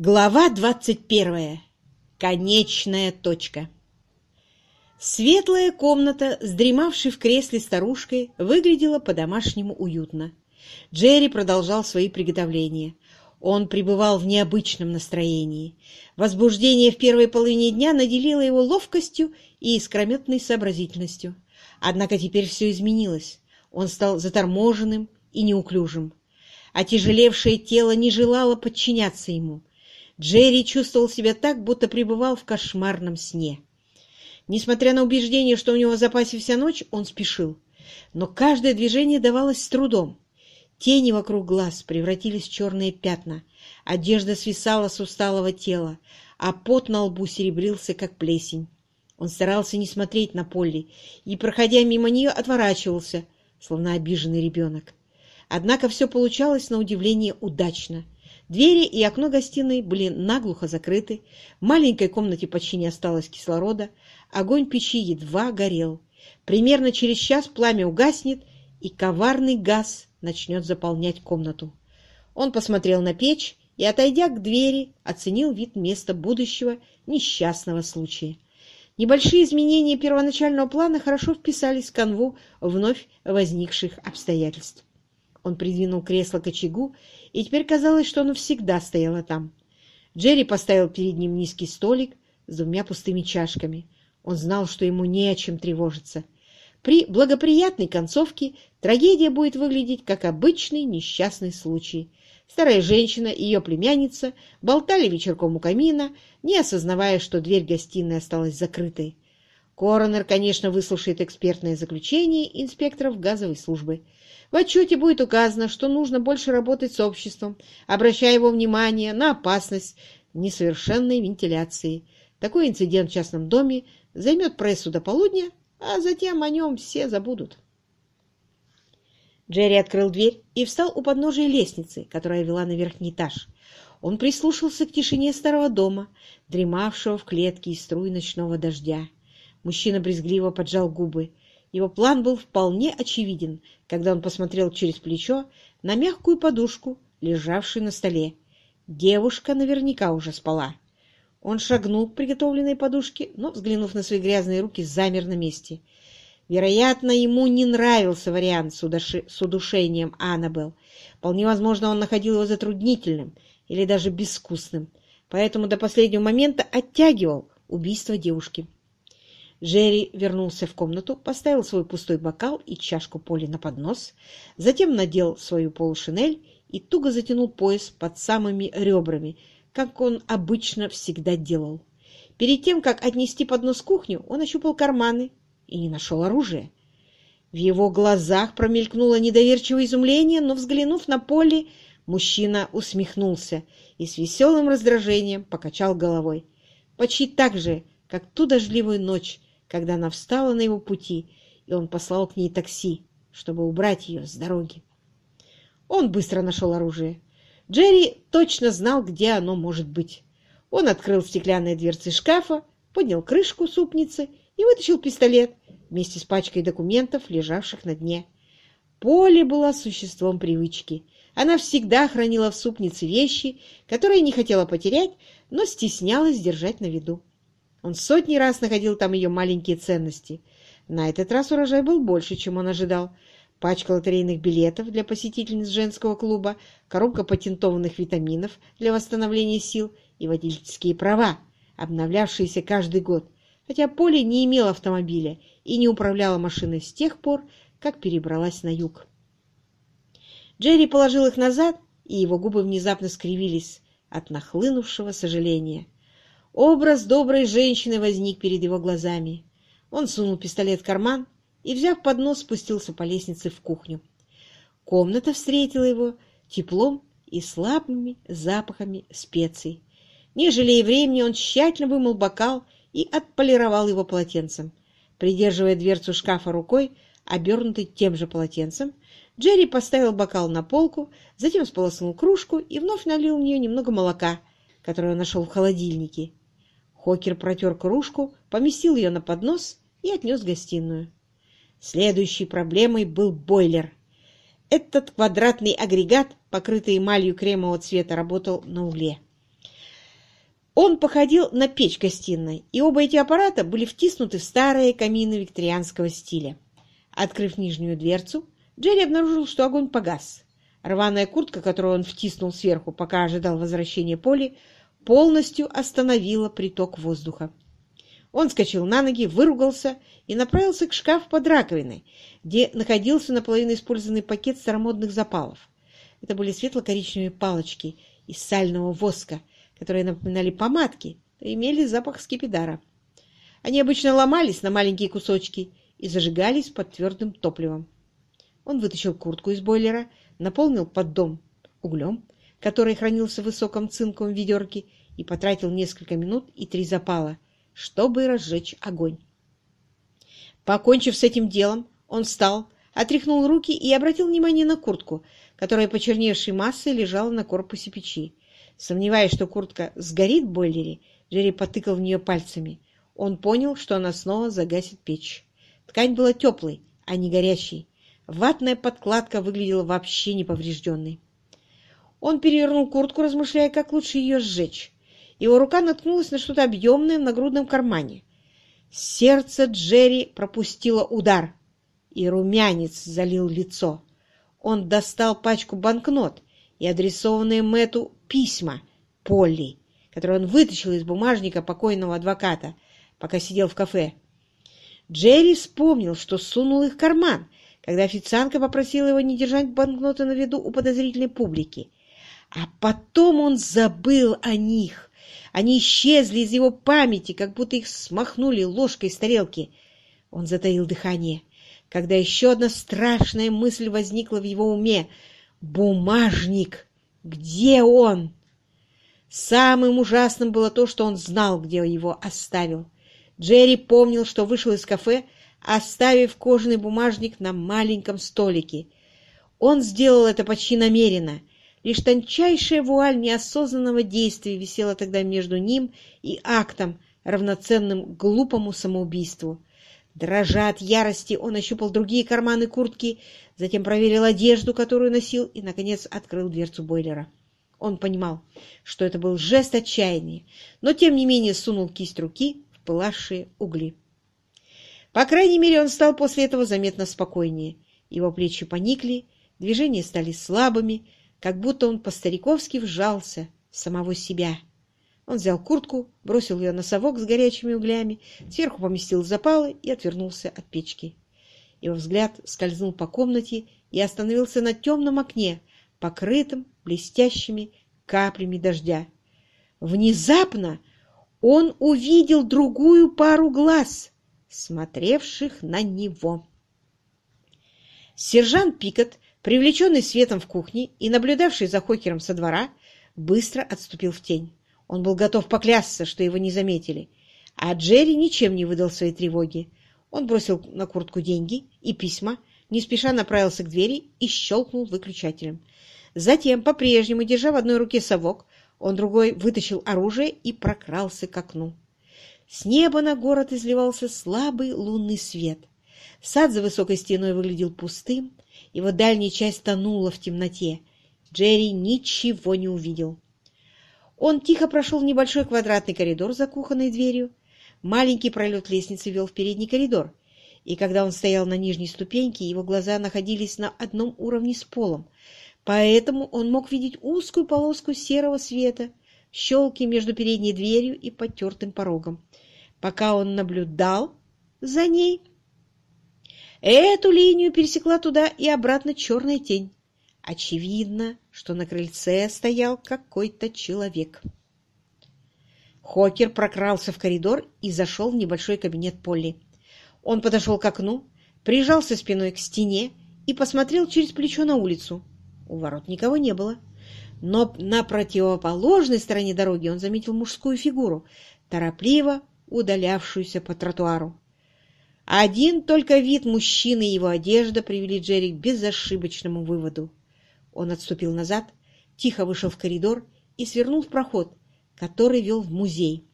Глава 21. Конечная точка. Светлая комната с дремавшей в кресле старушкой выглядела по-домашнему уютно. Джерри продолжал свои приготовления. Он пребывал в необычном настроении. Возбуждение в первой половине дня наделило его ловкостью и искрометной сообразительностью. Однако теперь все изменилось. Он стал заторможенным и неуклюжим. Отяжелевшее тело не желало подчиняться ему. Джерри чувствовал себя так, будто пребывал в кошмарном сне. Несмотря на убеждение, что у него в запасе вся ночь, он спешил. Но каждое движение давалось с трудом. Тени вокруг глаз превратились в черные пятна, одежда свисала с усталого тела, а пот на лбу серебрился, как плесень. Он старался не смотреть на Полли и, проходя мимо нее, отворачивался, словно обиженный ребенок. Однако все получалось на удивление удачно — Двери и окно гостиной были наглухо закрыты, в маленькой комнате почти не осталось кислорода, огонь печи едва горел. Примерно через час пламя угаснет, и коварный газ начнет заполнять комнату. Он посмотрел на печь и, отойдя к двери, оценил вид места будущего несчастного случая. Небольшие изменения первоначального плана хорошо вписались в канву вновь возникших обстоятельств. Он придвинул кресло к очагу, и теперь казалось, что оно всегда стояло там. Джерри поставил перед ним низкий столик с двумя пустыми чашками. Он знал, что ему не о чем тревожиться. При благоприятной концовке трагедия будет выглядеть как обычный несчастный случай. Старая женщина и ее племянница болтали вечерком у камина, не осознавая, что дверь гостиной осталась закрытой. Коронер, конечно, выслушает экспертное заключение инспекторов газовой службы. В отчете будет указано, что нужно больше работать с обществом, обращая его внимание на опасность несовершенной вентиляции. Такой инцидент в частном доме займет прессу до полудня, а затем о нем все забудут. Джерри открыл дверь и встал у подножия лестницы, которая вела на верхний этаж. Он прислушался к тишине старого дома, дремавшего в клетке из струй ночного дождя. Мужчина брезгливо поджал губы. Его план был вполне очевиден, когда он посмотрел через плечо на мягкую подушку, лежавшую на столе. Девушка наверняка уже спала. Он шагнул к приготовленной подушке, но, взглянув на свои грязные руки, замер на месте. Вероятно, ему не нравился вариант с, удуши... с удушением Аннабелл. Вполне возможно, он находил его затруднительным или даже безвкусным, поэтому до последнего момента оттягивал убийство девушки. Джерри вернулся в комнату, поставил свой пустой бокал и чашку поли на поднос, затем надел свою полушинель и туго затянул пояс под самыми ребрами, как он обычно всегда делал. Перед тем, как отнести поднос в кухню, он ощупал карманы и не нашел оружия. В его глазах промелькнуло недоверчивое изумление, но, взглянув на Полли, мужчина усмехнулся и с веселым раздражением покачал головой. Почти так же, как ту дождливую ночь, когда она встала на его пути, и он послал к ней такси, чтобы убрать ее с дороги. Он быстро нашел оружие. Джерри точно знал, где оно может быть. Он открыл стеклянные дверцы шкафа, поднял крышку супницы и вытащил пистолет вместе с пачкой документов, лежавших на дне. Поле была существом привычки. Она всегда хранила в супнице вещи, которые не хотела потерять, но стеснялась держать на виду. Он сотни раз находил там ее маленькие ценности. На этот раз урожай был больше, чем он ожидал. Пачка лотерейных билетов для посетительниц женского клуба, коробка патентованных витаминов для восстановления сил и водительские права, обновлявшиеся каждый год, хотя Поли не имела автомобиля и не управляла машиной с тех пор, как перебралась на юг. Джерри положил их назад, и его губы внезапно скривились от нахлынувшего сожаления. Образ доброй женщины возник перед его глазами. Он сунул пистолет в карман и, взяв поднос, спустился по лестнице в кухню. Комната встретила его теплом и слабыми запахами специй. Не жалея времени, он тщательно вымыл бокал и отполировал его полотенцем. Придерживая дверцу шкафа рукой, обернутой тем же полотенцем, Джерри поставил бокал на полку, затем сполоснул кружку и вновь налил в нее немного молока, которое он нашел в холодильнике. Хокер протер кружку, поместил ее на поднос и отнес в гостиную. Следующей проблемой был бойлер. Этот квадратный агрегат, покрытый эмалью кремового цвета, работал на угле. Он походил на печь гостиной, и оба эти аппарата были втиснуты в старые камины викторианского стиля. Открыв нижнюю дверцу, Джерри обнаружил, что огонь погас. Рваная куртка, которую он втиснул сверху, пока ожидал возвращения Поли, полностью остановила приток воздуха. Он скочил на ноги, выругался и направился к шкафу под раковиной, где находился наполовину использованный пакет старомодных запалов. Это были светло-коричневые палочки из сального воска, которые напоминали помадки, но имели запах скипидара. Они обычно ломались на маленькие кусочки и зажигались под твердым топливом. Он вытащил куртку из бойлера, наполнил поддон углем, который хранился в высоком цинковом ведерке, и потратил несколько минут и три запала, чтобы разжечь огонь. Покончив с этим делом, он встал, отряхнул руки и обратил внимание на куртку, которая почерневшей массой лежала на корпусе печи. Сомневаясь, что куртка сгорит в бойлере, Джерри потыкал в нее пальцами. Он понял, что она снова загасит печь. Ткань была теплой, а не горячей. Ватная подкладка выглядела вообще неповрежденной. Он перевернул куртку, размышляя, как лучше ее сжечь. Его рука наткнулась на что-то объемное в нагрудном кармане. Сердце Джерри пропустило удар, и румянец залил лицо. Он достал пачку банкнот и адресованные Мэту письма Полли, которые он вытащил из бумажника покойного адвоката, пока сидел в кафе. Джерри вспомнил, что сунул их в карман, когда официантка попросила его не держать банкноты на виду у подозрительной публики. А потом он забыл о них. Они исчезли из его памяти, как будто их смахнули ложкой с тарелки. Он затаил дыхание, когда еще одна страшная мысль возникла в его уме. «Бумажник! Где он?» Самым ужасным было то, что он знал, где его оставил. Джерри помнил, что вышел из кафе, оставив кожаный бумажник на маленьком столике. Он сделал это почти намеренно. Лишь тончайшая вуаль неосознанного действия висела тогда между ним и актом, равноценным глупому самоубийству. Дрожа от ярости, он ощупал другие карманы куртки, затем проверил одежду, которую носил, и, наконец, открыл дверцу бойлера. Он понимал, что это был жест отчаяния, но, тем не менее, сунул кисть руки в пылавшие угли. По крайней мере, он стал после этого заметно спокойнее. Его плечи поникли, движения стали слабыми, как будто он по-стариковски вжался в самого себя. Он взял куртку, бросил ее на совок с горячими углями, сверху поместил запалы и отвернулся от печки. Его взгляд скользнул по комнате и остановился на темном окне, покрытом блестящими каплями дождя. Внезапно он увидел другую пару глаз, смотревших на него. Сержант Пикот Привлеченный светом в кухне и наблюдавший за Хокером со двора, быстро отступил в тень. Он был готов поклясться, что его не заметили. А Джерри ничем не выдал своей тревоги. Он бросил на куртку деньги и письма, не спеша направился к двери и щелкнул выключателем. Затем, по-прежнему, держа в одной руке совок, он другой вытащил оружие и прокрался к окну. С неба на город изливался слабый лунный свет. Сад за высокой стеной выглядел пустым, его дальняя часть тонула в темноте. Джерри ничего не увидел. Он тихо прошел в небольшой квадратный коридор за кухонной дверью. Маленький пролет лестницы вел в передний коридор, и когда он стоял на нижней ступеньке, его глаза находились на одном уровне с полом, поэтому он мог видеть узкую полоску серого света в щелке между передней дверью и потертым порогом. Пока он наблюдал за ней, Эту линию пересекла туда и обратно черная тень. Очевидно, что на крыльце стоял какой-то человек. Хокер прокрался в коридор и зашел в небольшой кабинет Полли. Он подошел к окну, прижался спиной к стене и посмотрел через плечо на улицу. У ворот никого не было. Но на противоположной стороне дороги он заметил мужскую фигуру, торопливо удалявшуюся по тротуару. Один только вид мужчины и его одежда привели Джерри к безошибочному выводу. Он отступил назад, тихо вышел в коридор и свернул в проход, который вел в музей.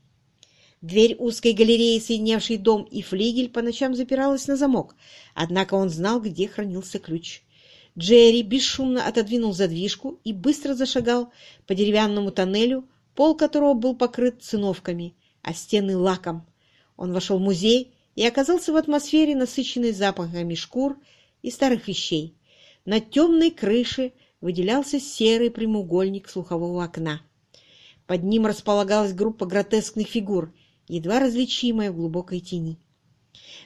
Дверь узкой галереи, соединявшей дом и флигель, по ночам запиралась на замок, однако он знал, где хранился ключ. Джерри бесшумно отодвинул задвижку и быстро зашагал по деревянному тоннелю пол которого был покрыт циновками, а стены лаком. Он вошел в музей и оказался в атмосфере, насыщенной запахами шкур и старых вещей. На темной крыше выделялся серый прямоугольник слухового окна. Под ним располагалась группа гротескных фигур, едва различимая в глубокой тени.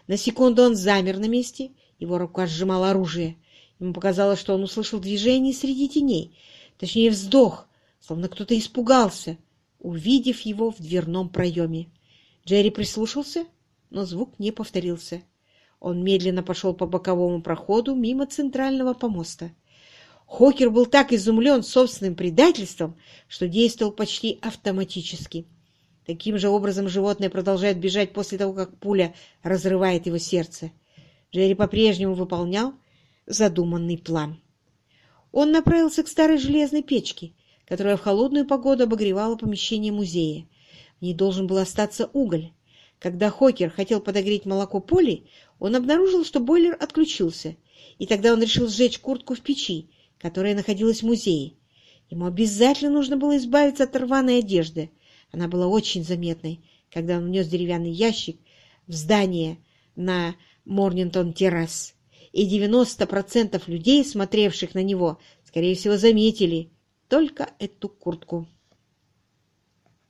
На секунду он замер на месте, его рука сжимала оружие. Ему показалось, что он услышал движение среди теней, точнее вздох, словно кто-то испугался, увидев его в дверном проеме. Джерри прислушался, но звук не повторился. Он медленно пошел по боковому проходу мимо центрального помоста. Хокер был так изумлен собственным предательством, что действовал почти автоматически. Таким же образом животное продолжает бежать после того, как пуля разрывает его сердце. Джерри по-прежнему выполнял задуманный план. Он направился к старой железной печке, которая в холодную погоду обогревала помещение музея. В ней должен был остаться уголь. Когда Хокер хотел подогреть молоко Поли, он обнаружил, что бойлер отключился, и тогда он решил сжечь куртку в печи, которая находилась в музее. Ему обязательно нужно было избавиться от рваной одежды. Она была очень заметной, когда он внес деревянный ящик в здание на Морнинтон-террас. И 90% людей, смотревших на него, скорее всего, заметили только эту куртку.